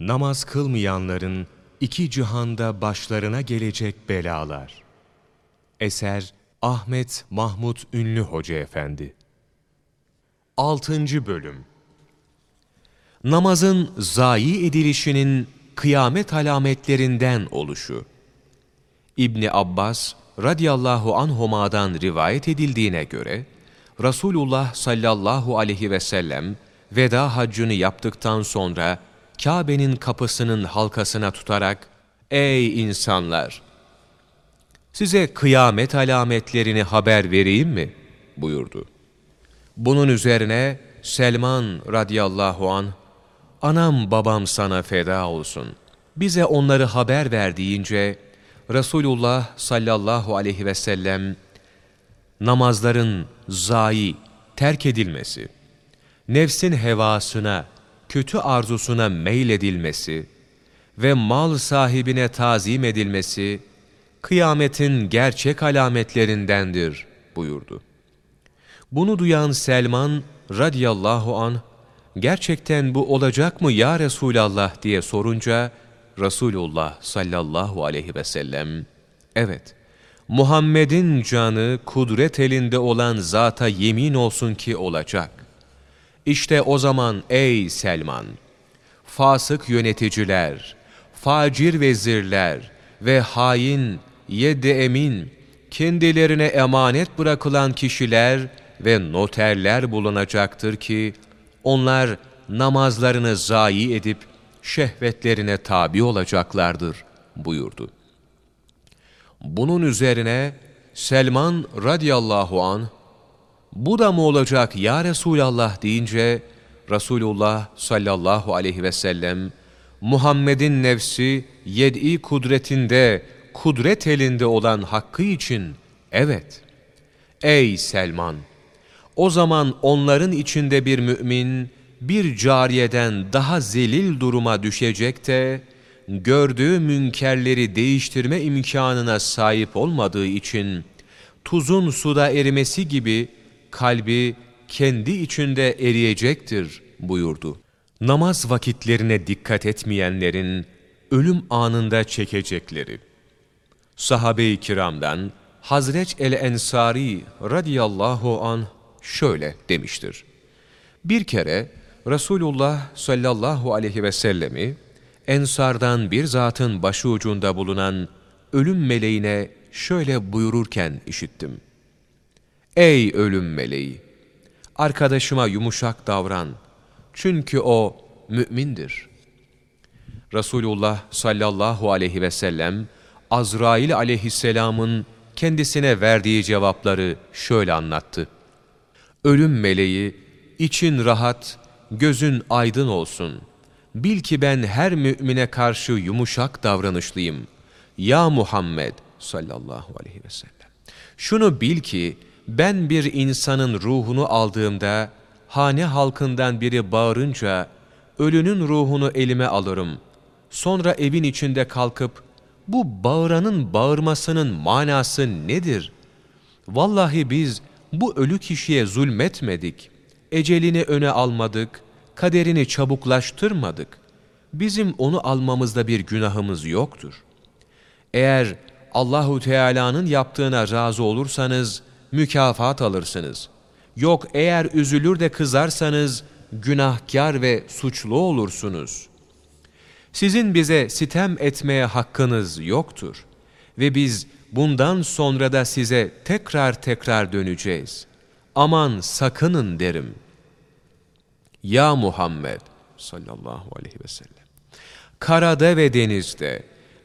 Namaz kılmayanların iki cihanda başlarına gelecek belalar. Eser Ahmet Mahmut Ünlü Hoca Efendi 6. Bölüm Namazın zayi edilişinin kıyamet alametlerinden oluşu. İbni Abbas radıyallahu anhuma'dan rivayet edildiğine göre, Resulullah sallallahu aleyhi ve sellem veda haccını yaptıktan sonra Kabe'nin kapısının halkasına tutarak, Ey insanlar! Size kıyamet alametlerini haber vereyim mi? buyurdu. Bunun üzerine Selman radıyallahu an anam babam sana feda olsun. Bize onları haber ver deyince Resulullah sallallahu aleyhi ve sellem namazların zayi, terk edilmesi, nefsin hevasına, kötü arzusuna meyledilmesi ve mal sahibine tazim edilmesi, kıyametin gerçek alametlerindendir buyurdu. Bunu duyan Selman radıyallahu an gerçekten bu olacak mı ya Resulallah diye sorunca Resulullah sallallahu aleyhi ve sellem evet Muhammed'in canı kudret elinde olan zata yemin olsun ki olacak. İşte o zaman ey Selman fasık yöneticiler, facir vezirler ve hain yedde emin kendilerine emanet bırakılan kişiler ve noterler bulunacaktır ki, onlar namazlarını zayi edip şehvetlerine tabi olacaklardır buyurdu. Bunun üzerine Selman radıyallahu an bu da mı olacak ya Resulallah deyince Resulullah sallallahu aleyhi ve sellem Muhammed'in nefsi yed'i kudretinde, kudret elinde olan hakkı için evet. Ey Selman! O zaman onların içinde bir mümin, bir cariyeden daha zelil duruma düşecek de, gördüğü münkerleri değiştirme imkanına sahip olmadığı için, tuzun suda erimesi gibi kalbi kendi içinde eriyecektir buyurdu. Namaz vakitlerine dikkat etmeyenlerin ölüm anında çekecekleri. Sahabe-i kiramdan Hazreç el-Ensari radıyallahu anh şöyle demiştir. Bir kere Resulullah sallallahu aleyhi ve sellemi Ensardan bir zatın başı ucunda bulunan ölüm meleğine şöyle buyururken işittim. Ey ölüm meleği! Arkadaşıma yumuşak davran. Çünkü o mümindir. Resulullah sallallahu aleyhi ve sellem Azrail aleyhisselamın kendisine verdiği cevapları şöyle anlattı. Ölüm meleği, için rahat, gözün aydın olsun. Bil ki ben her mümine karşı yumuşak davranışlıyım. Ya Muhammed sallallahu aleyhi ve sellem. Şunu bil ki ben bir insanın ruhunu aldığımda hane halkından biri bağırınca ölünün ruhunu elime alırım. Sonra evin içinde kalkıp bu bağıranın bağırmasının manası nedir? Vallahi biz bu ölü kişiye zulmetmedik. Ecelini öne almadık, kaderini çabuklaştırmadık. Bizim onu almamızda bir günahımız yoktur. Eğer Allahu Teala'nın yaptığına razı olursanız mükafat alırsınız. Yok eğer üzülür de kızarsanız günahkar ve suçlu olursunuz. Sizin bize sitem etmeye hakkınız yoktur ve biz bundan sonra da size tekrar tekrar döneceğiz. Aman sakının derim. Ya Muhammed sallallahu aleyhi ve sellem. Karada ve denizde,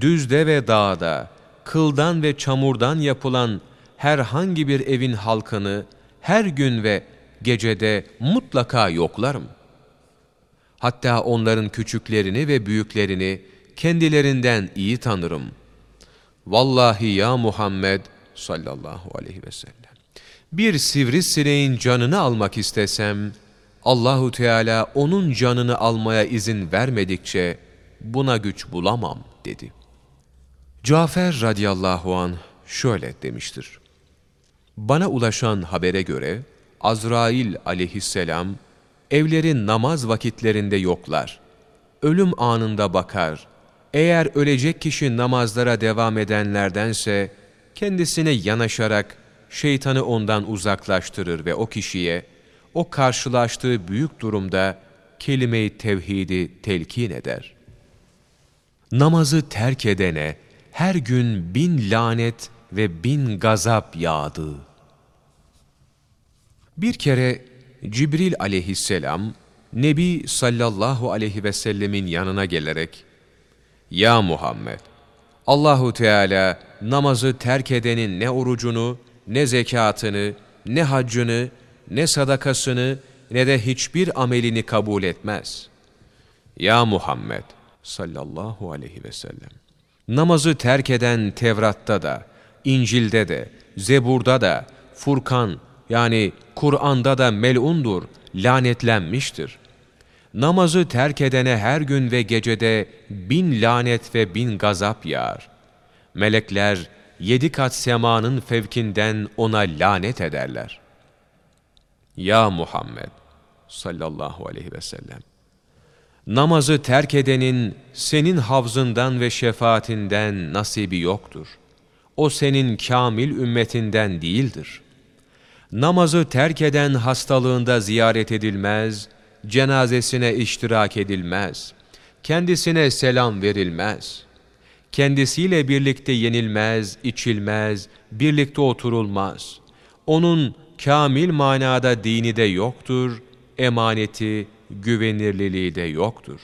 düzde ve dağda, kıldan ve çamurdan yapılan herhangi bir evin halkını her gün ve gecede mutlaka yoklarım. Hatta onların küçüklerini ve büyüklerini kendilerinden iyi tanırım. Vallahi ya Muhammed sallallahu aleyhi ve sellem. Bir sivrisineğin canını almak istesem, Allahu Teala onun canını almaya izin vermedikçe buna güç bulamam dedi. Cafer radıyallahu an şöyle demiştir. Bana ulaşan habere göre Azrail aleyhisselam evlerin namaz vakitlerinde yoklar. ölüm anında bakar. Eğer ölecek kişi namazlara devam edenlerdense, kendisine yanaşarak şeytanı ondan uzaklaştırır ve o kişiye, o karşılaştığı büyük durumda kelime-i tevhidi telkin eder. Namazı terk edene her gün bin lanet ve bin gazap yağdı. Bir kere Cibril aleyhisselam, Nebi sallallahu aleyhi ve sellemin yanına gelerek, Ya Muhammed! Allahu Teala namazı terk edenin ne orucunu, ne zekatını, ne haccını, ne sadakasını, ne de hiçbir amelini kabul etmez. Ya Muhammed sallallahu aleyhi ve sellem! Namazı terk eden Tevrat'ta da, İncil'de de, Zebur'da da, Furkan yani Kur'an'da da melundur, lanetlenmiştir. Namazı terk edene her gün ve gecede bin lanet ve bin gazap yağar. Melekler yedi kat semanın fevkinden ona lanet ederler. Ya Muhammed sallallahu aleyhi ve sellem namazı terk edenin senin havzından ve şefaatinden nasibi yoktur. O senin kamil ümmetinden değildir. Namazı terk eden hastalığında ziyaret edilmez, cenazesine iştirak edilmez, kendisine selam verilmez. Kendisiyle birlikte yenilmez, içilmez, birlikte oturulmaz. Onun kamil manada dini de yoktur, emaneti, güvenirliliği de yoktur.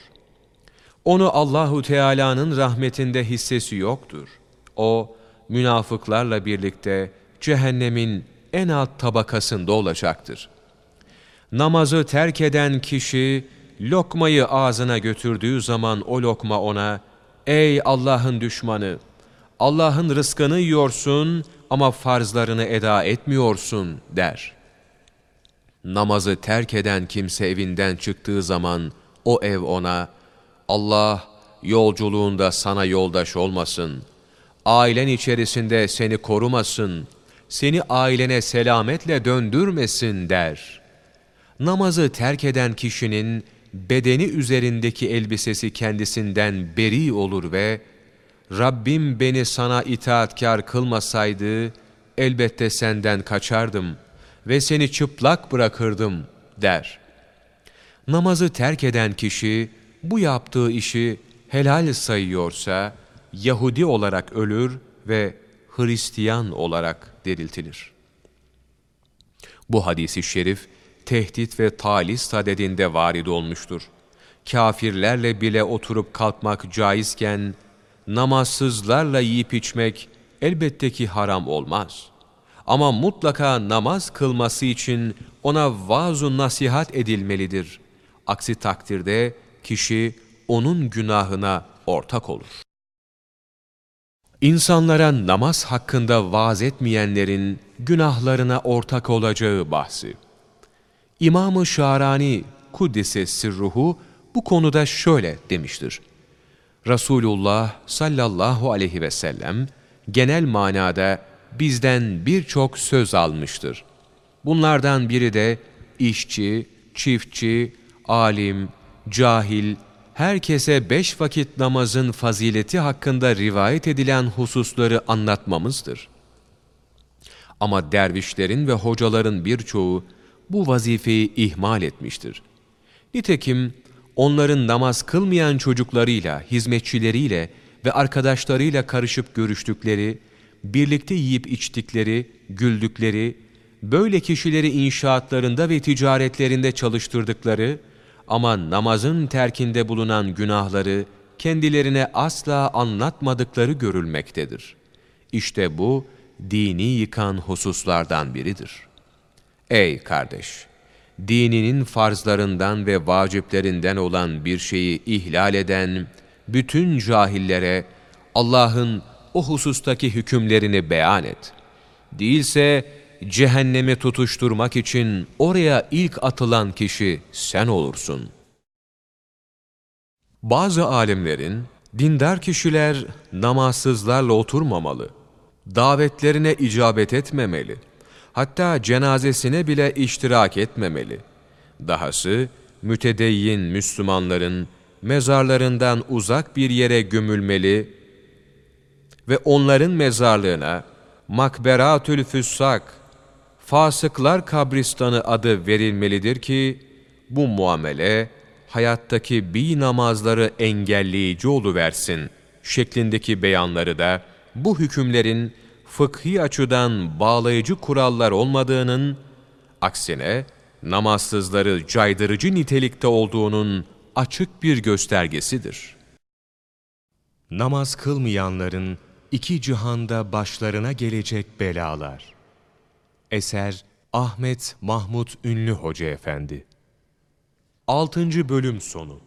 Onu Allahu Teala'nın rahmetinde hissesi yoktur. O münafıklarla birlikte cehennemin en alt tabakasında olacaktır. Namazı terk eden kişi lokmayı ağzına götürdüğü zaman o lokma ona ey Allah'ın düşmanı Allah'ın rızkını yiyorsun ama farzlarını eda etmiyorsun der.'' namazı terk eden kimse evinden çıktığı zaman o ev ona Allah yolculuğunda sana yoldaş olmasın, ailen içerisinde seni korumasın, seni ailene selametle döndürmesin der. Namazı terk eden kişinin bedeni üzerindeki elbisesi kendisinden beri olur ve Rabbim beni sana itaatkar kılmasaydı elbette senden kaçardım.'' ve seni çıplak bırakırdım der. Namazı terk eden kişi bu yaptığı işi helal sayıyorsa Yahudi olarak ölür ve Hristiyan olarak diriltilir. Bu hadisi şerif tehdit ve talis sadedinde varid olmuştur. Kafirlerle bile oturup kalkmak caizken namazsızlarla yiyip içmek elbette ki haram olmaz.'' Ama mutlaka namaz kılması için ona vaaz nasihat edilmelidir. Aksi takdirde kişi onun günahına ortak olur. İnsanlara namaz hakkında vaaz etmeyenlerin günahlarına ortak olacağı bahsi. İmam-ı Şarani Kuddise Sirruhu bu konuda şöyle demiştir. Resulullah sallallahu aleyhi ve sellem genel manada bizden birçok söz almıştır. Bunlardan biri de işçi, çiftçi, alim, cahil, herkese beş vakit namazın fazileti hakkında rivayet edilen hususları anlatmamızdır. Ama dervişlerin ve hocaların birçoğu bu vazifeyi ihmal etmiştir. Nitekim onların namaz kılmayan çocuklarıyla, hizmetçileriyle ve arkadaşlarıyla karışıp görüştükleri birlikte yiyip içtikleri, güldükleri, böyle kişileri inşaatlarında ve ticaretlerinde çalıştırdıkları ama namazın terkinde bulunan günahları kendilerine asla anlatmadıkları görülmektedir. İşte bu dini yıkan hususlardan biridir. Ey kardeş! Dininin farzlarından ve vaciplerinden olan bir şeyi ihlal eden bütün cahillere Allah'ın o husustaki hükümlerini beyan et. Değilse cehennemi tutuşturmak için oraya ilk atılan kişi sen olursun. Bazı alimlerin, dindar kişiler namazsızlarla oturmamalı, davetlerine icabet etmemeli, hatta cenazesine bile iştirak etmemeli. Dahası, mütedeyyin Müslümanların mezarlarından uzak bir yere gömülmeli ve onların mezarlığına Makberatül Füssak, Fasıklar Kabristanı adı verilmelidir ki, bu muamele hayattaki bir namazları engelleyici oluversin şeklindeki beyanları da bu hükümlerin fıkhi açıdan bağlayıcı kurallar olmadığının, aksine namazsızları caydırıcı nitelikte olduğunun açık bir göstergesidir. Namaz kılmayanların iki cihanda başlarına gelecek belalar. Eser Ahmet Mahmut Ünlü Hoca Efendi 6. Bölüm Sonu